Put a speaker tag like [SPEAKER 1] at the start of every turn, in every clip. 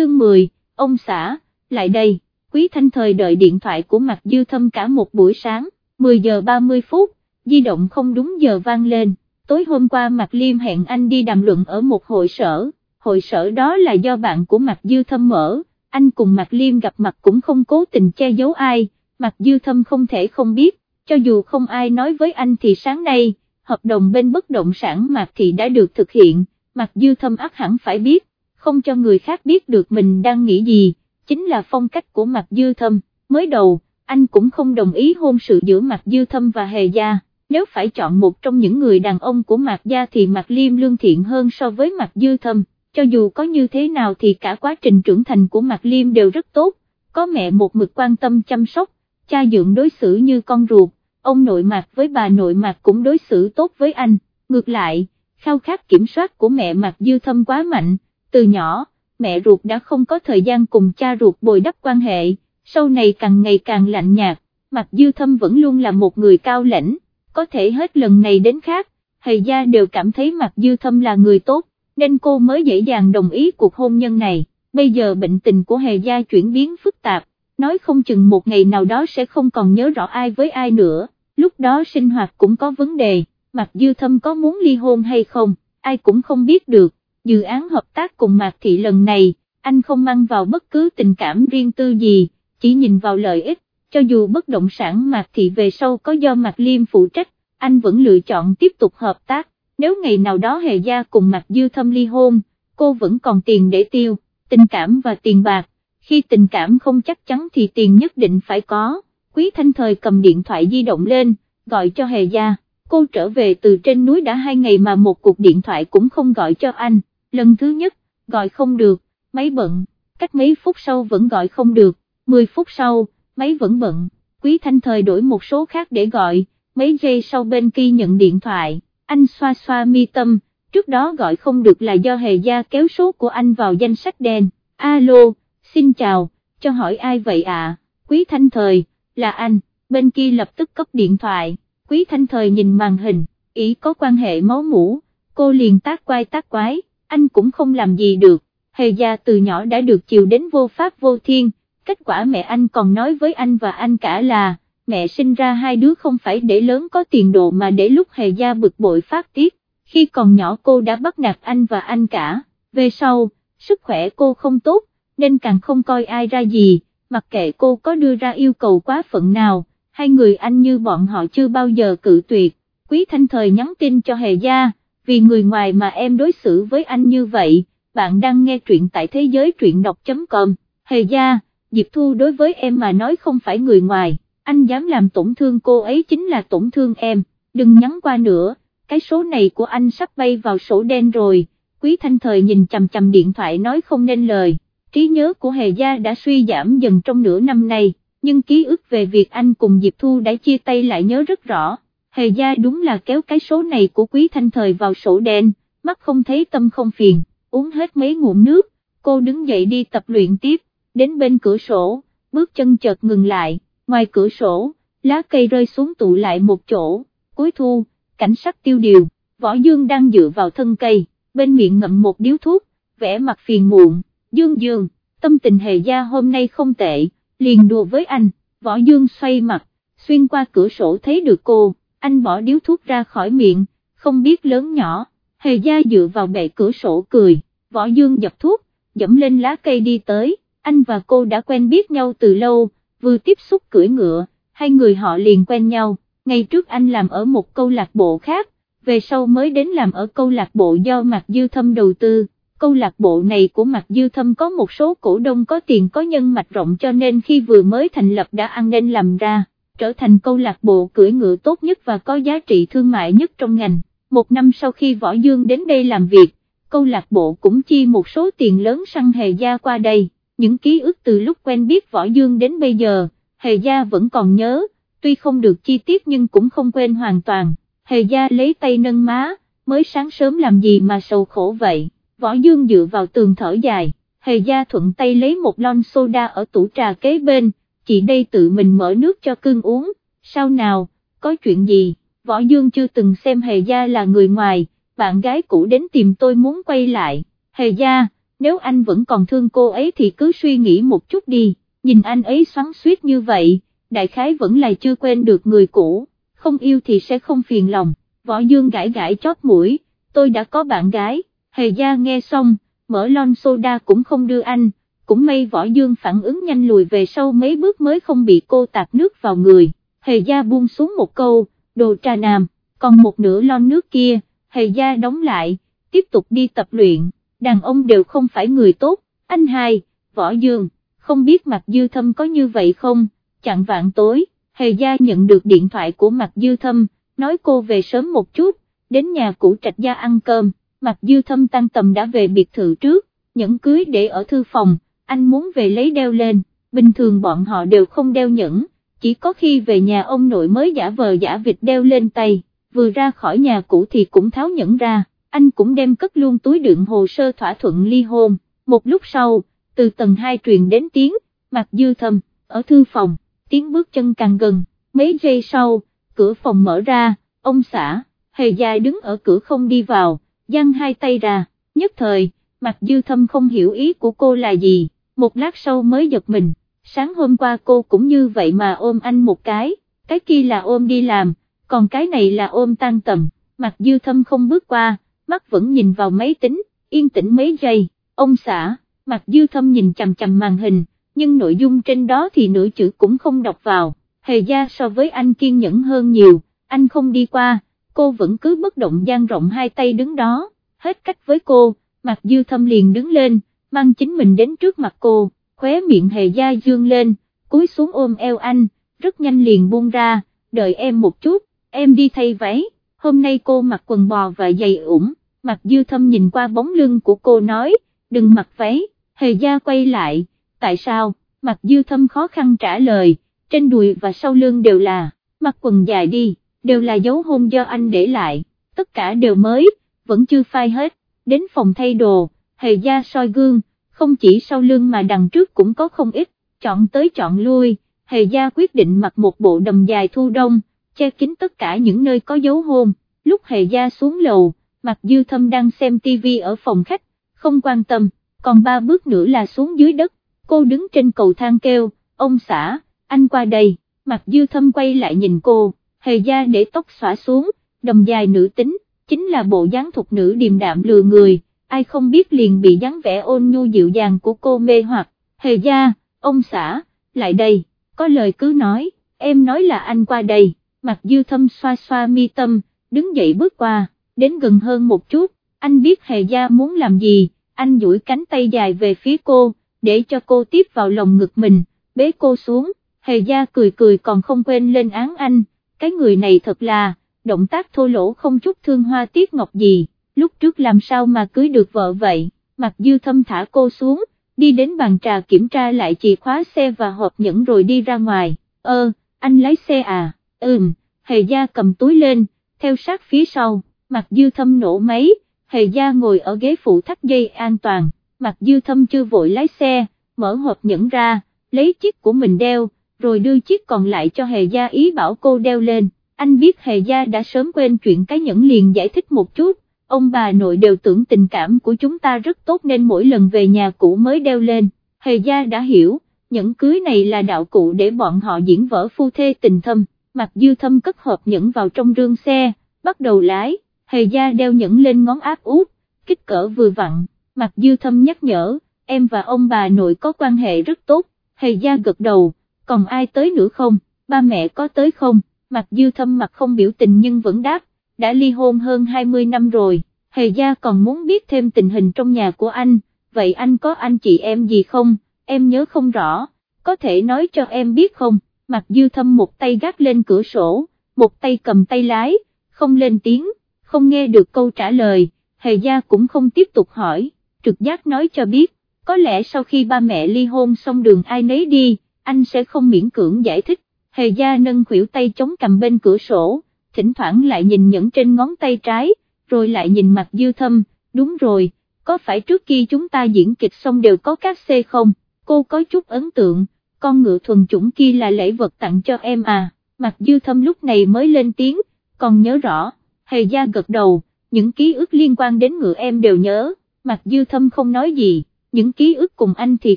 [SPEAKER 1] chương 10, ông xã, lại đây, quý thanh thời đợi điện thoại của Mạc Dư Thâm cả một buổi sáng, 10 giờ 30 phút, di động không đúng giờ vang lên, tối hôm qua Mạc Liêm hẹn anh đi đàm luận ở một hội sở, hội sở đó là do bạn của Mạc Dư Thâm mở, anh cùng Mạc Liêm gặp mặt cũng không cố tình che giấu ai, Mạc Dư Thâm không thể không biết, cho dù không ai nói với anh thì sáng nay, hợp đồng bên bất động sản Mạc Thị đã được thực hiện, Mạc Dư Thâm ắt hẳn phải biết, không cho người khác biết được mình đang nghĩ gì, chính là phong cách của Mạc Dư Thâm, mới đầu, anh cũng không đồng ý hôn sự giữa Mạc Dư Thâm và Hề Gia, nếu phải chọn một trong những người đàn ông của Mạc Gia thì Mạc Liêm lương thiện hơn so với Mạc Dư Thâm, cho dù có như thế nào thì cả quá trình trưởng thành của Mạc Liêm đều rất tốt, có mẹ một mực quan tâm chăm sóc, cha dưỡng đối xử như con ruột, ông nội Mạc với bà nội Mạc cũng đối xử tốt với anh, ngược lại, khao khát kiểm soát của mẹ Mạc Dư Thâm quá mạnh, từ nhỏ, mẹ ruột đã không có thời gian cùng cha ruột bồi đắp quan hệ, sau này càng ngày càng lạnh nhạt, Mặc Dư Thâm vẫn luôn là một người cao lãnh, có thể hết lần này đến khác, hầy gia đều cảm thấy Mặc Dư Thâm là người tốt, nên cô mới dễ dàng đồng ý cuộc hôn nhân này, bây giờ bệnh tình của hề gia chuyển biến phức tạp, nói không chừng một ngày nào đó sẽ không còn nhớ rõ ai với ai nữa, lúc đó sinh hoạt cũng có vấn đề, Mặc Dư Thâm có muốn ly hôn hay không, ai cũng không biết được, dự án hợp tác cùng Mạc Thị lần này, anh không mang vào bất cứ tình cảm riêng tư gì, chỉ nhìn vào lợi ích, cho dù bất động sản Mạc Thị về sau có do Mạc Liêm phụ trách, anh vẫn lựa chọn tiếp tục hợp tác, nếu ngày nào đó Hề Gia cùng Mạc Dư Thâm ly hôn, cô vẫn còn tiền để tiêu, tình cảm và tiền bạc, khi tình cảm không chắc chắn thì tiền nhất định phải có, Quý Thanh Thời cầm điện thoại di động lên, gọi cho Hề Gia, cô trở về từ trên núi đã hai ngày mà một cuộc điện thoại cũng không gọi cho anh, lần thứ nhất, gọi không được, máy bận, cách mấy phút sau vẫn gọi không được, 10 phút sau, máy vẫn bận, Quý Thanh Thời đổi một số khác để gọi, mấy giây sau bên kia nhận điện thoại, anh xoa xoa mi tâm, trước đó gọi không được là do Hề Gia kéo số của anh vào danh sách đen, alo, xin chào, cho hỏi ai vậy ạ, Quý Thanh Thời, là anh, bên kia lập tức cấp điện thoại, Quý Thanh Thời nhìn màn hình, ý có quan hệ máu mũ, cô liền tác quay tác quái, anh cũng không làm gì được, Hề Gia từ nhỏ đã được chiều đến vô pháp vô thiên, kết quả mẹ anh còn nói với anh và anh cả là, mẹ sinh ra hai đứa không phải để lớn có tiền đồ mà để lúc hề gia bực bội phát tiết, khi còn nhỏ cô đã bắt nạt anh và anh cả, về sau, sức khỏe cô không tốt, nên càng không coi ai ra gì, mặc kệ cô có đưa ra yêu cầu quá phận nào, hai người anh như bọn họ chưa bao giờ cự tuyệt, quý thanh thời nhắn tin cho hề gia, vì người ngoài mà em đối xử với anh như vậy, bạn đang nghe truyện tại thế giới truyện đọc.com, hề gia, Diệp Thu đối với em mà nói không phải người ngoài anh dám làm tổn thương cô ấy chính là tổn thương em, đừng nhắn qua nữa, cái số này của anh sắp bay vào sổ đen rồi, quý thanh thời nhìn chầm chầm điện thoại nói không nên lời, trí nhớ của Hề Gia đã suy giảm dần trong nửa năm nay, nhưng ký ức về việc anh cùng Diệp Thu đã chia tay lại nhớ rất rõ, Hề Gia đúng là kéo cái số này của quý thanh thời vào sổ đen, mắt không thấy tâm không phiền, uống hết mấy ngụm nước, cô đứng dậy đi tập luyện tiếp, đến bên cửa sổ, bước chân chợt ngừng lại ngoài cửa sổ, lá cây rơi xuống tụ lại một chỗ, cuối thu, cảnh sắc tiêu điều, võ dương đang dựa vào thân cây, bên miệng ngậm một điếu thuốc, vẽ mặt phiền muộn, dương dương, tâm tình hề gia hôm nay không tệ, liền đùa với anh, võ dương xoay mặt, xuyên qua cửa sổ thấy được cô, anh bỏ điếu thuốc ra khỏi miệng, không biết lớn nhỏ, hề gia dựa vào bệ cửa sổ cười, võ dương dập thuốc, dẫm lên lá cây đi tới, anh và cô đã quen biết nhau từ lâu, vừa tiếp xúc cưỡi ngựa, hai người họ liền quen nhau, ngày trước anh làm ở một câu lạc bộ khác, về sau mới đến làm ở câu lạc bộ do Mạc Dư Thâm đầu tư. Câu lạc bộ này của Mạc Dư Thâm có một số cổ đông có tiền có nhân mạch rộng cho nên khi vừa mới thành lập đã ăn nên làm ra, trở thành câu lạc bộ cưỡi ngựa tốt nhất và có giá trị thương mại nhất trong ngành. Một năm sau khi Võ Dương đến đây làm việc, câu lạc bộ cũng chi một số tiền lớn săn hề gia qua đây. Những ký ức từ lúc quen biết Võ Dương đến bây giờ, Hề Gia vẫn còn nhớ, tuy không được chi tiết nhưng cũng không quên hoàn toàn, Hề Gia lấy tay nâng má, mới sáng sớm làm gì mà sầu khổ vậy, Võ Dương dựa vào tường thở dài, Hề Gia thuận tay lấy một lon soda ở tủ trà kế bên, chị đây tự mình mở nước cho cưng uống, sao nào, có chuyện gì, Võ Dương chưa từng xem Hề Gia là người ngoài, bạn gái cũ đến tìm tôi muốn quay lại, Hề Gia, nếu anh vẫn còn thương cô ấy thì cứ suy nghĩ một chút đi, nhìn anh ấy xoắn suýt như vậy, đại khái vẫn là chưa quên được người cũ, không yêu thì sẽ không phiền lòng, võ dương gãi gãi chót mũi, tôi đã có bạn gái, hề gia nghe xong, mở lon soda cũng không đưa anh, cũng may võ dương phản ứng nhanh lùi về sau mấy bước mới không bị cô tạt nước vào người, hề gia buông xuống một câu, đồ trà nam, còn một nửa lon nước kia, hề gia đóng lại, tiếp tục đi tập luyện, đàn ông đều không phải người tốt, anh hai, võ dương, không biết mặt dư thâm có như vậy không, chặn vạn tối, hề gia nhận được điện thoại của mặt dư thâm, nói cô về sớm một chút, đến nhà cũ trạch gia ăn cơm, mặt dư thâm tăng tầm đã về biệt thự trước, nhẫn cưới để ở thư phòng, anh muốn về lấy đeo lên, bình thường bọn họ đều không đeo nhẫn, chỉ có khi về nhà ông nội mới giả vờ giả vịt đeo lên tay, vừa ra khỏi nhà cũ thì cũng tháo nhẫn ra, anh cũng đem cất luôn túi đựng hồ sơ thỏa thuận ly hôn, một lúc sau, từ tầng 2 truyền đến tiếng, mặt dư thâm, ở thư phòng, tiếng bước chân càng gần, mấy giây sau, cửa phòng mở ra, ông xã, hề dài đứng ở cửa không đi vào, giang hai tay ra, nhất thời, mặt dư thâm không hiểu ý của cô là gì, một lát sau mới giật mình, sáng hôm qua cô cũng như vậy mà ôm anh một cái, cái kia là ôm đi làm, còn cái này là ôm tan tầm, mặt dư thâm không bước qua, mắt vẫn nhìn vào máy tính, yên tĩnh mấy giây, ông xã, mặt dư thâm nhìn chằm chằm màn hình, nhưng nội dung trên đó thì nửa chữ cũng không đọc vào, hề gia so với anh kiên nhẫn hơn nhiều, anh không đi qua, cô vẫn cứ bất động dang rộng hai tay đứng đó, hết cách với cô, mặt dư thâm liền đứng lên, mang chính mình đến trước mặt cô, khóe miệng hề gia dương lên, cúi xuống ôm eo anh, rất nhanh liền buông ra, đợi em một chút, em đi thay váy, hôm nay cô mặc quần bò và giày ủng, mặt dư thâm nhìn qua bóng lưng của cô nói, đừng mặc váy, hề gia quay lại, tại sao, mặt dư thâm khó khăn trả lời, trên đùi và sau lưng đều là, mặc quần dài đi, đều là dấu hôn do anh để lại, tất cả đều mới, vẫn chưa phai hết, đến phòng thay đồ, hề gia soi gương, không chỉ sau lưng mà đằng trước cũng có không ít, chọn tới chọn lui, hề gia quyết định mặc một bộ đầm dài thu đông, che kín tất cả những nơi có dấu hôn, lúc hề gia xuống lầu, Mặc dư thâm đang xem tivi ở phòng khách, không quan tâm, còn ba bước nữa là xuống dưới đất, cô đứng trên cầu thang kêu, ông xã, anh qua đây, Mặc dư thâm quay lại nhìn cô, hề gia để tóc xõa xuống, đầm dài nữ tính, chính là bộ dáng thục nữ điềm đạm lừa người, ai không biết liền bị dáng vẻ ôn nhu dịu dàng của cô mê hoặc, hề gia, ông xã, lại đây, có lời cứ nói, em nói là anh qua đây, mặt dư thâm xoa xoa mi tâm, đứng dậy bước qua, đến gần hơn một chút, anh biết hề gia muốn làm gì, anh duỗi cánh tay dài về phía cô, để cho cô tiếp vào lòng ngực mình, bế cô xuống, hề gia cười cười còn không quên lên án anh, cái người này thật là, động tác thô lỗ không chút thương hoa tiếc ngọc gì, lúc trước làm sao mà cưới được vợ vậy, mặt dư thâm thả cô xuống, đi đến bàn trà kiểm tra lại chìa khóa xe và hộp nhẫn rồi đi ra ngoài, ơ, anh lái xe à, ừm, hề gia cầm túi lên, theo sát phía sau, mặt dư thâm nổ máy, hề gia ngồi ở ghế phụ thắt dây an toàn, mặt dư thâm chưa vội lái xe, mở hộp nhẫn ra, lấy chiếc của mình đeo, rồi đưa chiếc còn lại cho hề gia ý bảo cô đeo lên, anh biết hề gia đã sớm quên chuyện cái nhẫn liền giải thích một chút, ông bà nội đều tưởng tình cảm của chúng ta rất tốt nên mỗi lần về nhà cũ mới đeo lên, hề gia đã hiểu, nhẫn cưới này là đạo cụ để bọn họ diễn vở phu thê tình thâm, Mặc dư thâm cất hộp nhẫn vào trong rương xe, bắt đầu lái, hề gia đeo nhẫn lên ngón áp út, kích cỡ vừa vặn, Mặc dư thâm nhắc nhở, em và ông bà nội có quan hệ rất tốt, hề gia gật đầu, còn ai tới nữa không, ba mẹ có tới không, Mặc dư thâm mặt không biểu tình nhưng vẫn đáp, đã ly hôn hơn 20 năm rồi, hề gia còn muốn biết thêm tình hình trong nhà của anh, vậy anh có anh chị em gì không, em nhớ không rõ, có thể nói cho em biết không, mặt dư thâm một tay gác lên cửa sổ, một tay cầm tay lái, không lên tiếng, không nghe được câu trả lời, hề gia cũng không tiếp tục hỏi, trực giác nói cho biết, có lẽ sau khi ba mẹ ly hôn xong đường ai nấy đi, anh sẽ không miễn cưỡng giải thích, hề gia nâng khuỷu tay chống cầm bên cửa sổ, thỉnh thoảng lại nhìn nhẫn trên ngón tay trái, rồi lại nhìn mặt dư thâm, đúng rồi, có phải trước kia chúng ta diễn kịch xong đều có các xe không, cô có chút ấn tượng, con ngựa thuần chủng kia là lễ vật tặng cho em à, mặt dư thâm lúc này mới lên tiếng, còn nhớ rõ, hề gia gật đầu, những ký ức liên quan đến ngựa em đều nhớ, mặt dư thâm không nói gì, những ký ức cùng anh thì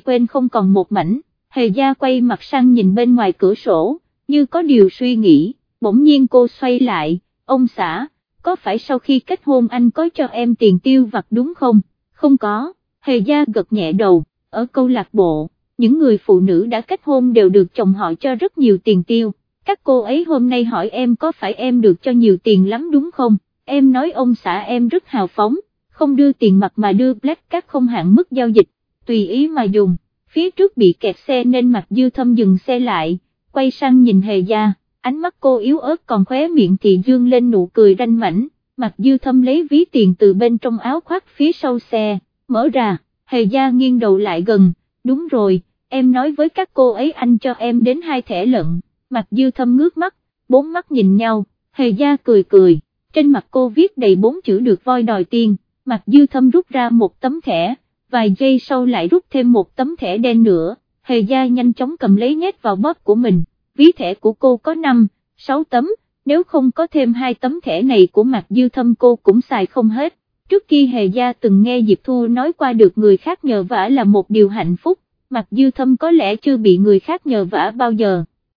[SPEAKER 1] quên không còn một mảnh, hề gia quay mặt sang nhìn bên ngoài cửa sổ, như có điều suy nghĩ, bỗng nhiên cô xoay lại, ông xã, có phải sau khi kết hôn anh có cho em tiền tiêu vặt đúng không, không có, hề gia gật nhẹ đầu, ở câu lạc bộ, những người phụ nữ đã kết hôn đều được chồng họ cho rất nhiều tiền tiêu, các cô ấy hôm nay hỏi em có phải em được cho nhiều tiền lắm đúng không, em nói ông xã em rất hào phóng, không đưa tiền mặt mà đưa black các không hạn mức giao dịch, tùy ý mà dùng, phía trước bị kẹt xe nên mặt dư thâm dừng xe lại, quay sang nhìn hề gia, ánh mắt cô yếu ớt còn khóe miệng thì dương lên nụ cười ranh mảnh, mặt dư thâm lấy ví tiền từ bên trong áo khoác phía sau xe, mở ra, hề gia nghiêng đầu lại gần, đúng rồi, em nói với các cô ấy anh cho em đến hai thẻ lận, mặt dư thâm ngước mắt, bốn mắt nhìn nhau, hề gia cười cười, trên mặt cô viết đầy bốn chữ được voi đòi tiền, mặt dư thâm rút ra một tấm thẻ, vài giây sau lại rút thêm một tấm thẻ đen nữa, hề gia nhanh chóng cầm lấy nhét vào bóp của mình, ví thẻ của cô có 5, 6 tấm, nếu không có thêm hai tấm thẻ này của Mạc dư thâm cô cũng xài không hết. Trước khi Hề Gia từng nghe Diệp Thu nói qua được người khác nhờ vả là một điều hạnh phúc, Mạc dư thâm có lẽ chưa bị người khác nhờ vả bao giờ.